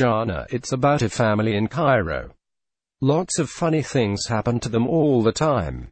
Jana. It's about a family in Cairo. Lots of funny things happen to them all the time.